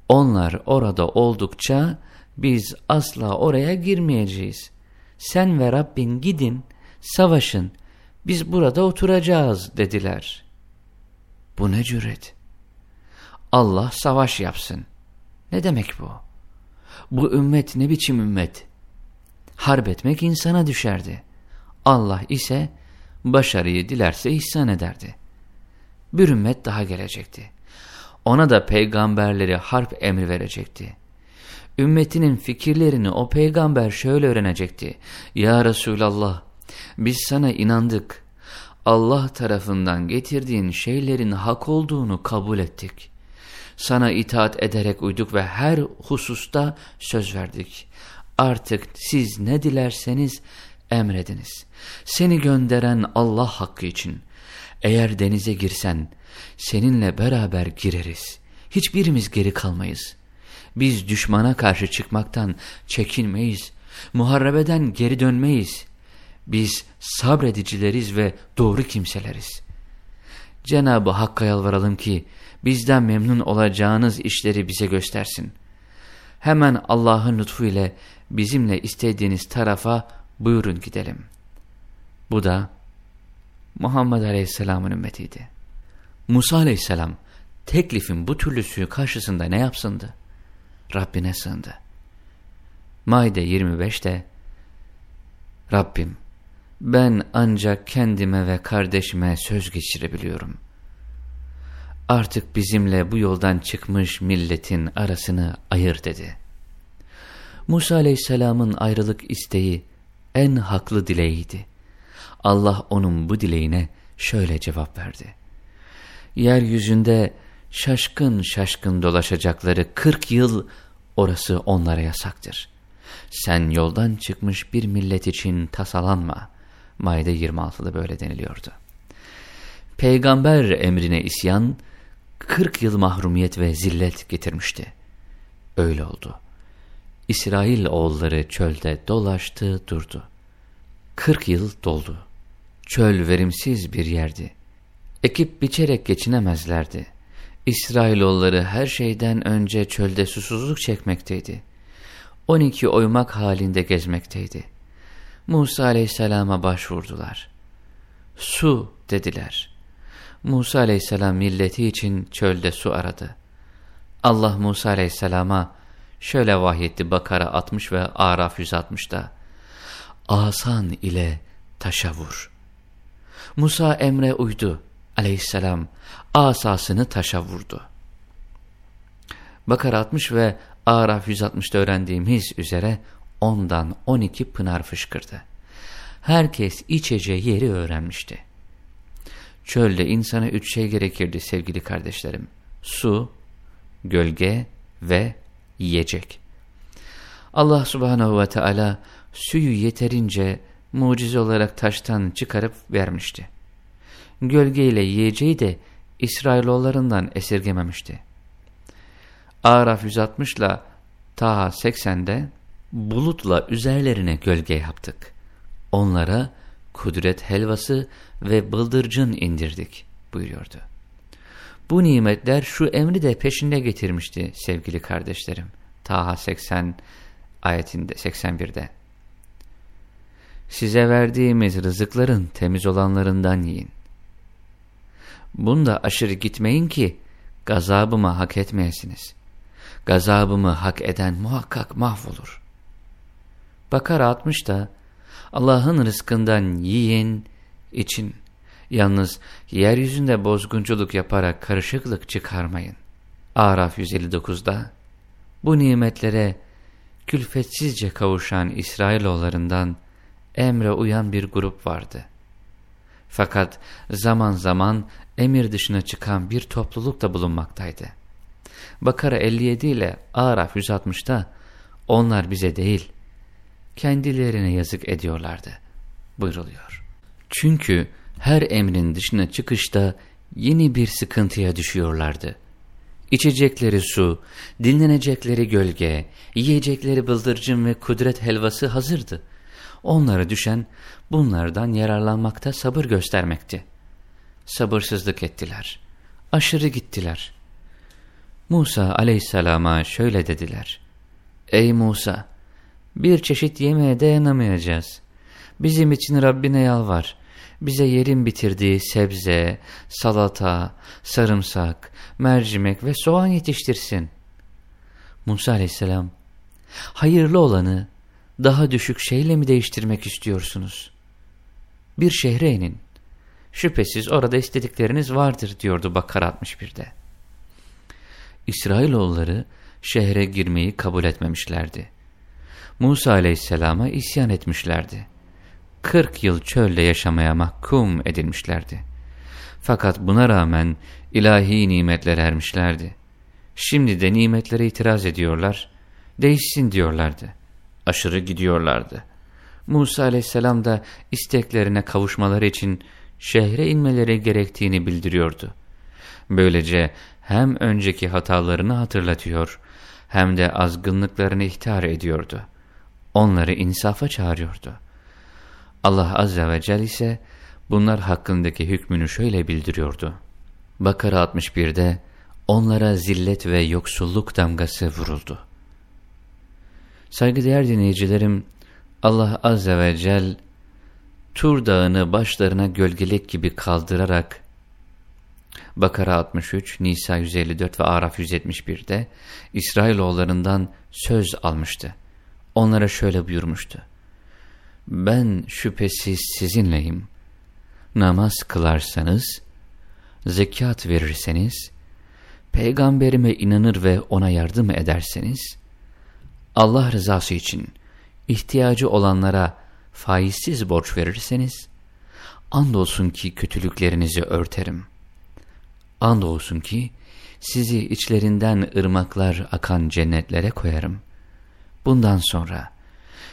Onlar orada oldukça biz asla oraya girmeyeceğiz. Sen ve Rabbin gidin, savaşın, biz burada oturacağız dediler. Bu ne cüret? Allah savaş yapsın. Ne demek bu? Bu ümmet ne biçim ümmet? Harp etmek insana düşerdi. Allah ise başarıyı dilerse ihsan ederdi. Bir ümmet daha gelecekti. Ona da peygamberleri harp emri verecekti. ümmetinin fikirlerini o peygamber şöyle öğrenecekti. Ya Resulallah biz sana inandık. Allah tarafından getirdiğin şeylerin hak olduğunu kabul ettik. Sana itaat ederek uyduk ve her hususta söz verdik. Artık siz ne dilerseniz emrediniz. Seni gönderen Allah hakkı için. Eğer denize girsen seninle beraber gireriz. Hiçbirimiz geri kalmayız. Biz düşmana karşı çıkmaktan çekinmeyiz. Muharebeden geri dönmeyiz. Biz sabredicileriz ve doğru kimseleriz. Cenab-ı Hakk'a yalvaralım ki bizden memnun olacağınız işleri bize göstersin. Hemen Allah'ın lütfu ile bizimle istediğiniz tarafa buyurun gidelim. Bu da Muhammed Aleyhisselam'ın ümmetiydi. Musa Aleyhisselam teklifin bu türlüsü karşısında ne yapsındı? Rabbine sığındı. Maide 25'te Rabbim ben ancak kendime ve kardeşime söz geçirebiliyorum. Artık bizimle bu yoldan çıkmış milletin arasını ayır dedi. Musa aleyhisselamın ayrılık isteği en haklı dileğiydi. Allah onun bu dileğine şöyle cevap verdi. Yeryüzünde şaşkın şaşkın dolaşacakları kırk yıl orası onlara yasaktır. Sen yoldan çıkmış bir millet için tasalanma. Maide 26'da böyle deniliyordu. Peygamber emrine isyan, 40 yıl mahrumiyet ve zillet getirmişti. Öyle oldu. İsrail oğulları çölde dolaştı durdu. 40 yıl doldu. Çöl verimsiz bir yerdi. Ekip biçerek geçinemezlerdi. İsrailoğulları her şeyden önce çölde susuzluk çekmekteydi. 12 oymak halinde gezmekteydi. Musa aleyhisselama başvurdular. Su dediler. Musa aleyhisselam milleti için çölde su aradı. Allah Musa aleyhisselama şöyle vahyetti Bakara 60 ve Araf 160'da. Asan ile taşa vur. Musa emre uydu aleyhisselam asasını taşa vurdu. Bakara 60 ve Araf 160'da öğrendiğimiz üzere ondan 12 pınar fışkırdı. Herkes içeceği yeri öğrenmişti. Çölde insana üç şey gerekirdi sevgili kardeşlerim. Su, gölge ve yiyecek. Allah subhanehu ve teala suyu yeterince mucize olarak taştan çıkarıp vermişti. Gölgeyle yiyeceği de İsrailoğullarından esirgememişti. Araf 160 ile Taha 80'de bulutla üzerlerine gölge yaptık. Onlara kudret helvası ve bıldırcın indirdik buyuruyordu. Bu nimetler şu emri de peşinde getirmişti sevgili kardeşlerim. Taha 80 ayetinde 81'de. Size verdiğimiz rızıkların temiz olanlarından yiyin. Bunda aşırı gitmeyin ki gazabımı hak etmeyesiniz. Gazabımı hak eden muhakkak mahvolur. Bakara 60 da Allah'ın rızkından yiyin, için. Yalnız yeryüzünde bozgunculuk yaparak karışıklık çıkarmayın. Araf 159'da bu nimetlere külfetsizce kavuşan İsrailoğullarından emre uyan bir grup vardı. Fakat zaman zaman emir dışına çıkan bir topluluk da bulunmaktaydı. Bakara 57 ile Araf 160'da onlar bize değil, kendilerine yazık ediyorlardı buyruluyor. Çünkü her emrin dışına çıkışta yeni bir sıkıntıya düşüyorlardı. İçecekleri su, dinlenecekleri gölge, yiyecekleri bıldırcın ve kudret helvası hazırdı. Onlara düşen bunlardan yararlanmakta sabır göstermekti. Sabırsızlık ettiler. Aşırı gittiler. Musa aleyhisselama şöyle dediler. Ey Musa! Bir çeşit yemeğe dayanamayacağız. Bizim için Rabbine yalvar. Bize yerin bitirdiği sebze, salata, sarımsak, mercimek ve soğan yetiştirsin. Musa aleyhisselam, hayırlı olanı daha düşük şeyle mi değiştirmek istiyorsunuz? Bir şehre inin. Şüphesiz orada istedikleriniz vardır diyordu Bakara 61'de. İsrailoğulları şehre girmeyi kabul etmemişlerdi. Musa aleyhisselama isyan etmişlerdi. 40 yıl çölde yaşamaya mahkum edilmişlerdi. Fakat buna rağmen ilahi nimetlere ermişlerdi. Şimdi de nimetlere itiraz ediyorlar, değişsin diyorlardı. Aşırı gidiyorlardı. Musa aleyhisselam da isteklerine kavuşmaları için şehre inmeleri gerektiğini bildiriyordu. Böylece hem önceki hatalarını hatırlatıyor hem de azgınlıklarını ihtar ediyordu. Onları insafa çağırıyordu. Allah Azze ve Celle ise bunlar hakkındaki hükmünü şöyle bildiriyordu. Bakara 61'de onlara zillet ve yoksulluk damgası vuruldu. Saygıdeğer dinleyicilerim, Allah Azze ve Celle Tur dağını başlarına gölgelik gibi kaldırarak Bakara 63, Nisa 154 ve Araf 171'de İsrailoğullarından söz almıştı. Onlara şöyle buyurmuştu. Ben şüphesiz sizinleyim. Namaz kılarsanız, zekat verirseniz, peygamberime inanır ve ona yardım ederseniz, Allah rızası için ihtiyacı olanlara faizsiz borç verirseniz, andolsun ki kötülüklerinizi örterim. Andolsun ki sizi içlerinden ırmaklar akan cennetlere koyarım. Bundan sonra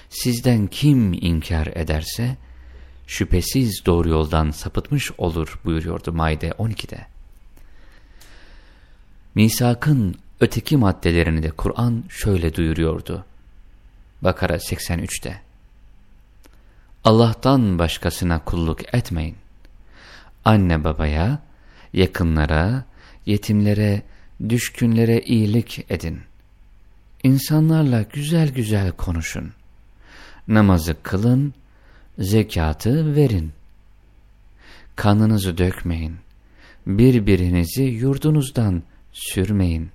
sizden kim inkar ederse, şüphesiz doğru yoldan sapıtmış olur buyuruyordu Maide 12'de. Misak'ın öteki maddelerini de Kur'an şöyle duyuruyordu. Bakara 83'te. Allah'tan başkasına kulluk etmeyin. Anne babaya, yakınlara, yetimlere, düşkünlere iyilik edin. İnsanlarla güzel güzel konuşun. Namazı kılın, zekatı verin. Kanınızı dökmeyin. Birbirinizi yurdunuzdan sürmeyin.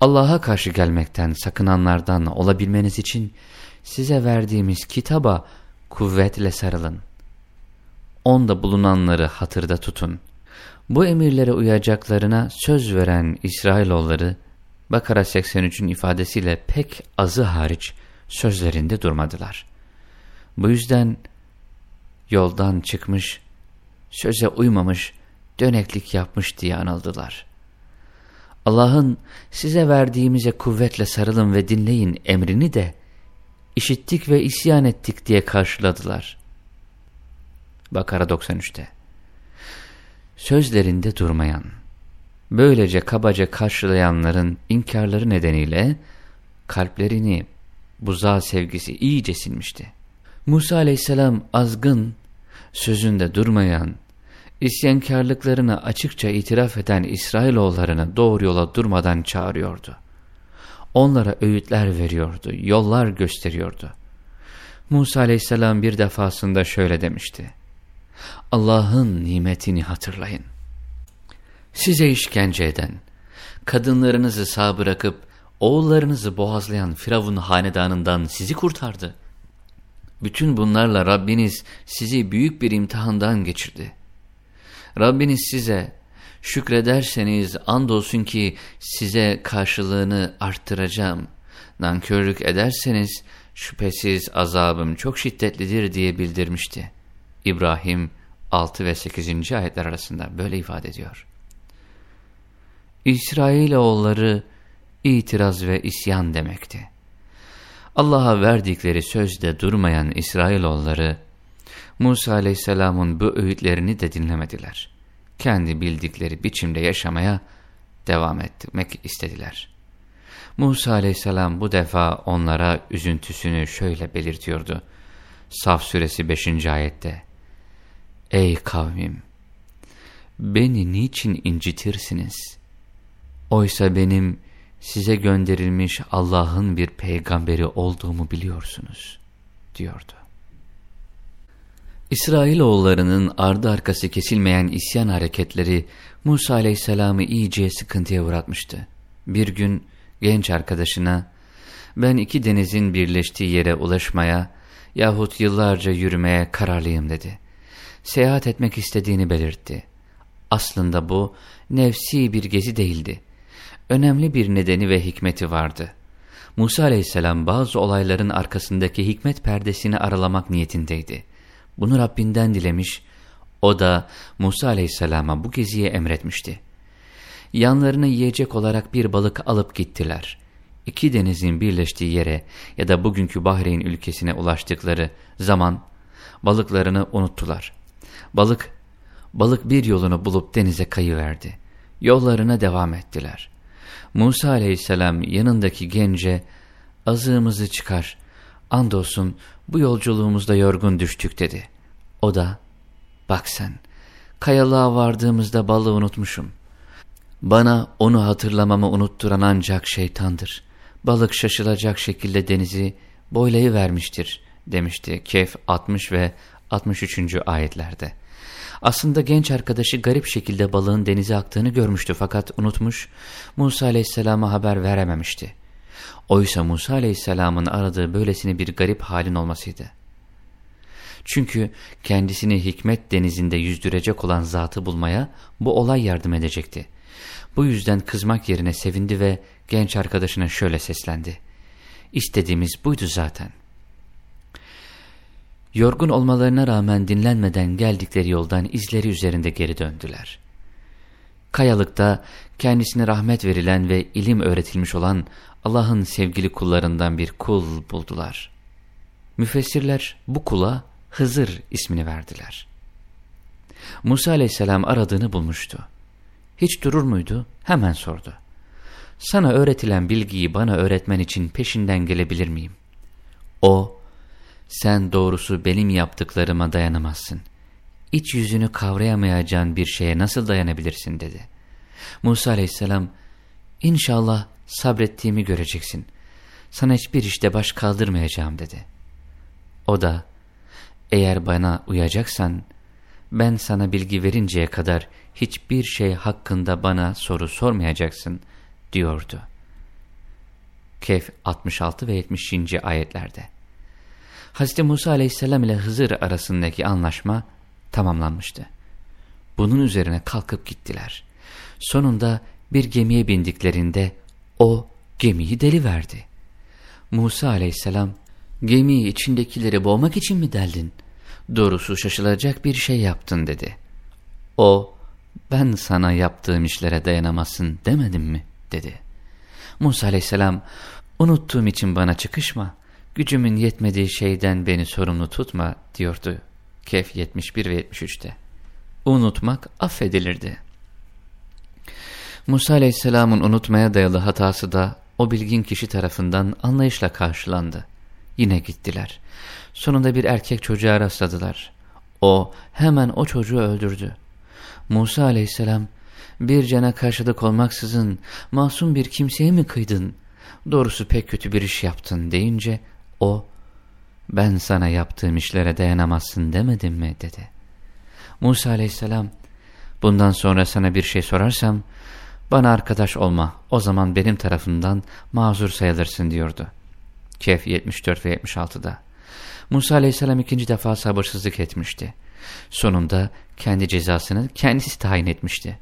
Allah'a karşı gelmekten sakınanlardan olabilmeniz için size verdiğimiz kitaba kuvvetle sarılın. Onda bulunanları hatırda tutun. Bu emirlere uyacaklarına söz veren İsrailoğulları, Bakara 83'ün ifadesiyle pek azı hariç sözlerinde durmadılar. Bu yüzden yoldan çıkmış, söze uymamış, döneklik yapmış diye anıldılar. Allah'ın size verdiğimize kuvvetle sarılın ve dinleyin emrini de işittik ve isyan ettik diye karşıladılar. Bakara 93'te. Sözlerinde durmayan, böylece kabaca karşılayanların inkarları nedeniyle kalplerini buzağı sevgisi iyice silmişti. Musa aleyhisselam azgın, sözünde durmayan, isyankarlıklarını açıkça itiraf eden İsrailoğullarını doğru yola durmadan çağırıyordu. Onlara öğütler veriyordu, yollar gösteriyordu. Musa aleyhisselam bir defasında şöyle demişti. Allah'ın nimetini hatırlayın. Size işkence eden, kadınlarınızı sağ bırakıp oğullarınızı boğazlayan Firavun hanedanından sizi kurtardı. Bütün bunlarla Rabbiniz sizi büyük bir imtihandan geçirdi. Rabbiniz size Şükrederseniz andolsun ki size karşılığını arttıracağım. Nankörlük ederseniz şüphesiz azabım çok şiddetlidir diye bildirmişti. İbrahim 6 ve 8. ayetler arasında böyle ifade ediyor. İsrailoğulları itiraz ve isyan demekti. Allah'a verdikleri sözde durmayan İsrailoğulları Musa aleyhisselamın bu öğütlerini de dinlemediler kendi bildikleri biçimde yaşamaya devam etmek istediler. Musa aleyhisselam bu defa onlara üzüntüsünü şöyle belirtiyordu. Saf suresi 5. ayette. Ey kavmim! Beni niçin incitirsiniz? Oysa benim size gönderilmiş Allah'ın bir peygamberi olduğumu biliyorsunuz, diyordu. İsrailoğullarının ardı arkası kesilmeyen isyan hareketleri Musa aleyhisselamı iyice sıkıntıya uğratmıştı. Bir gün genç arkadaşına ben iki denizin birleştiği yere ulaşmaya yahut yıllarca yürümeye kararlıyım dedi. Seyahat etmek istediğini belirtti. Aslında bu nefsi bir gezi değildi. Önemli bir nedeni ve hikmeti vardı. Musa aleyhisselam bazı olayların arkasındaki hikmet perdesini aralamak niyetindeydi. Bunu Rabbinden dilemiş, o da Musa aleyhisselama bu geziye emretmişti. Yanlarına yiyecek olarak bir balık alıp gittiler. İki denizin birleştiği yere ya da bugünkü Bahreyn ülkesine ulaştıkları zaman balıklarını unuttular. Balık, balık bir yolunu bulup denize kayıverdi. Yollarına devam ettiler. Musa aleyhisselam yanındaki gence, azığımızı çıkar, andolsun bu yolculuğumuzda yorgun düştük dedi. O da, bak sen, kayalığa vardığımızda balığı unutmuşum. Bana onu hatırlamamı unutturan ancak şeytandır. Balık şaşılacak şekilde denizi boylayıvermiştir demişti Kehf 60 ve 63. ayetlerde. Aslında genç arkadaşı garip şekilde balığın denize aktığını görmüştü fakat unutmuş, Musa aleyhisselama haber verememişti. Oysa Musa aleyhisselamın aradığı böylesine bir garip halin olmasıydı. Çünkü kendisini hikmet denizinde yüzdürecek olan zatı bulmaya bu olay yardım edecekti. Bu yüzden kızmak yerine sevindi ve genç arkadaşına şöyle seslendi. İstediğimiz buydu zaten. Yorgun olmalarına rağmen dinlenmeden geldikleri yoldan izleri üzerinde geri döndüler. Kayalıkta kendisine rahmet verilen ve ilim öğretilmiş olan Allah'ın sevgili kullarından bir kul buldular. Müfessirler bu kula Hızır ismini verdiler. Musa aleyhisselam aradığını bulmuştu. Hiç durur muydu? Hemen sordu. Sana öğretilen bilgiyi bana öğretmen için peşinden gelebilir miyim? O, sen doğrusu benim yaptıklarıma dayanamazsın. İç yüzünü kavrayamayacağın bir şeye nasıl dayanabilirsin dedi. Musa aleyhisselam, İnşallah sabrettiğimi göreceksin. Sana hiçbir işte baş kaldırmayacağım dedi. O da, eğer bana uyacaksan, ben sana bilgi verinceye kadar hiçbir şey hakkında bana soru sormayacaksın, diyordu. Kehf 66 ve 70. ayetlerde. Hz. Musa aleyhisselam ile Hızır arasındaki anlaşma tamamlanmıştı. Bunun üzerine kalkıp gittiler. Sonunda bir gemiye bindiklerinde o gemiyi deliverdi. Musa aleyhisselam, gemiyi içindekileri boğmak için mi deldin? Doğrusu şaşılacak bir şey yaptın dedi. O, ben sana yaptığım işlere dayanamazsın demedim mi? dedi. Musa aleyhisselam, unuttuğum için bana çıkışma, gücümün yetmediği şeyden beni sorumlu tutma diyordu. Kehf 71 ve 73'te. Unutmak affedilirdi. Musa aleyhisselamın unutmaya dayalı hatası da o bilgin kişi tarafından anlayışla karşılandı. Yine gittiler. Sonunda bir erkek çocuğa rastladılar. O hemen o çocuğu öldürdü. Musa aleyhisselam bir cana karşılık olmaksızın masum bir kimseye mi kıydın? Doğrusu pek kötü bir iş yaptın deyince o ben sana yaptığım işlere dayanamazsın demedim mi dedi. Musa aleyhisselam bundan sonra sana bir şey sorarsam bana arkadaş olma o zaman benim tarafından mazur sayılırsın diyordu. Kehf 74 ve 76'da. Musa aleyhisselam ikinci defa sabırsızlık etmişti. Sonunda kendi cezasını kendisi tayin etmişti.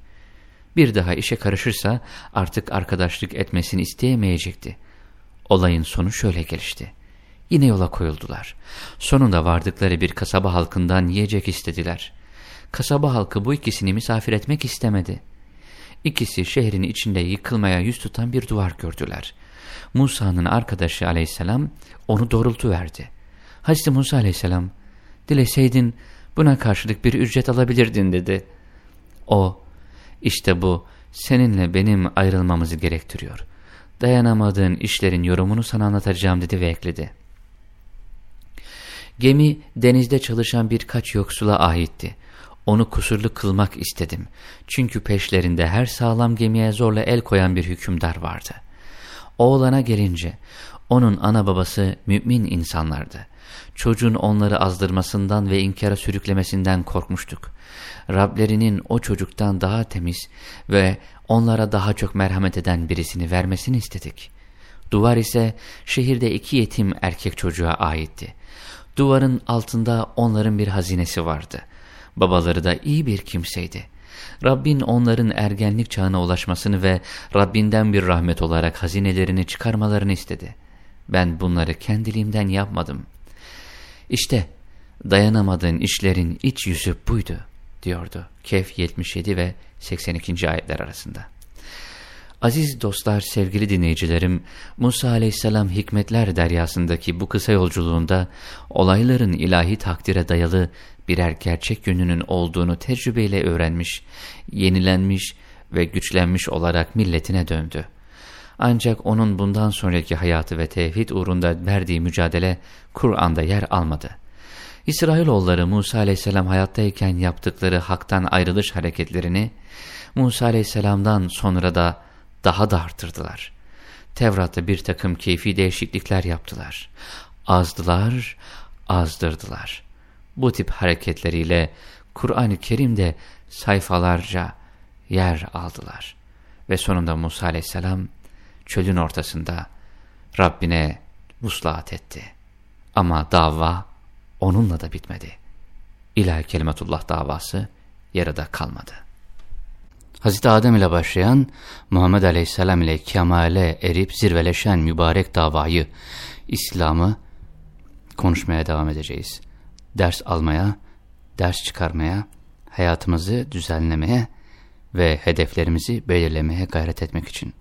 Bir daha işe karışırsa artık arkadaşlık etmesini isteyemeyecekti. Olayın sonu şöyle gelişti. Yine yola koyuldular. Sonunda vardıkları bir kasaba halkından yiyecek istediler. Kasaba halkı bu ikisini misafir etmek istemedi. İkisi şehrin içinde yıkılmaya yüz tutan bir duvar gördüler. Musa'nın arkadaşı aleyhisselam onu doğrultu verdi. Hazreti Musa aleyhisselam, dileseydin buna karşılık bir ücret alabilirdin dedi. O, işte bu seninle benim ayrılmamızı gerektiriyor. Dayanamadığın işlerin yorumunu sana anlatacağım dedi ve ekledi. Gemi denizde çalışan birkaç yoksula aitti. Onu kusurlu kılmak istedim. Çünkü peşlerinde her sağlam gemiye zorla el koyan bir hükümdar vardı. Oğlana gelince onun ana babası mümin insanlardı. Çocuğun onları azdırmasından ve inkara sürüklemesinden korkmuştuk. Rablerinin o çocuktan daha temiz ve onlara daha çok merhamet eden birisini vermesini istedik. Duvar ise şehirde iki yetim erkek çocuğa aitti. Duvarın altında onların bir hazinesi vardı. Babaları da iyi bir kimseydi. Rabbin onların ergenlik çağına ulaşmasını ve Rabbinden bir rahmet olarak hazinelerini çıkarmalarını istedi. Ben bunları kendiliğimden yapmadım. İşte dayanamadığın işlerin iç yüzü buydu diyordu Kehf 77 ve 82. ayetler arasında. Aziz dostlar, sevgili dinleyicilerim, Musa aleyhisselam hikmetler deryasındaki bu kısa yolculuğunda olayların ilahi takdire dayalı birer gerçek yönünün olduğunu tecrübeyle öğrenmiş, yenilenmiş ve güçlenmiş olarak milletine döndü. Ancak onun bundan sonraki hayatı ve tevhid uğrunda verdiği mücadele Kur'an'da yer almadı. İsrailoğulları Musa aleyhisselam hayattayken yaptıkları haktan ayrılış hareketlerini Musa aleyhisselamdan sonra da daha da arttırdılar. Tevrat'ta bir takım keyfi değişiklikler yaptılar. Azdılar, azdırdılar. Bu tip hareketleriyle Kur'an-ı Kerim'de sayfalarca yer aldılar. Ve sonunda Musa aleyhisselam çölün ortasında Rabbine vuslat etti. Ama dava onunla da bitmedi. İlahi kelimetullah davası yarıda kalmadı. Hz. Adem ile başlayan, Muhammed Aleyhisselam ile kemale erip zirveleşen mübarek davayı, İslam'ı konuşmaya devam edeceğiz. Ders almaya, ders çıkarmaya, hayatımızı düzenlemeye ve hedeflerimizi belirlemeye gayret etmek için.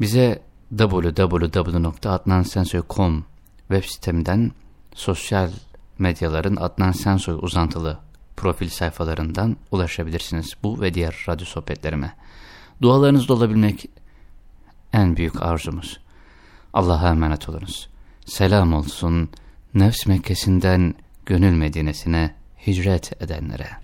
Bize www.adnansensoy.com web sitemden sosyal medyaların Adnan Sensoy uzantılı profil sayfalarından ulaşabilirsiniz bu ve diğer radyo sohbetlerime. Dualarınızda olabilmek en büyük arzumuz. Allah'a emanet olunuz. Selam olsun nefs Mekkesi'nden gönül Medine'sine hicret edenlere.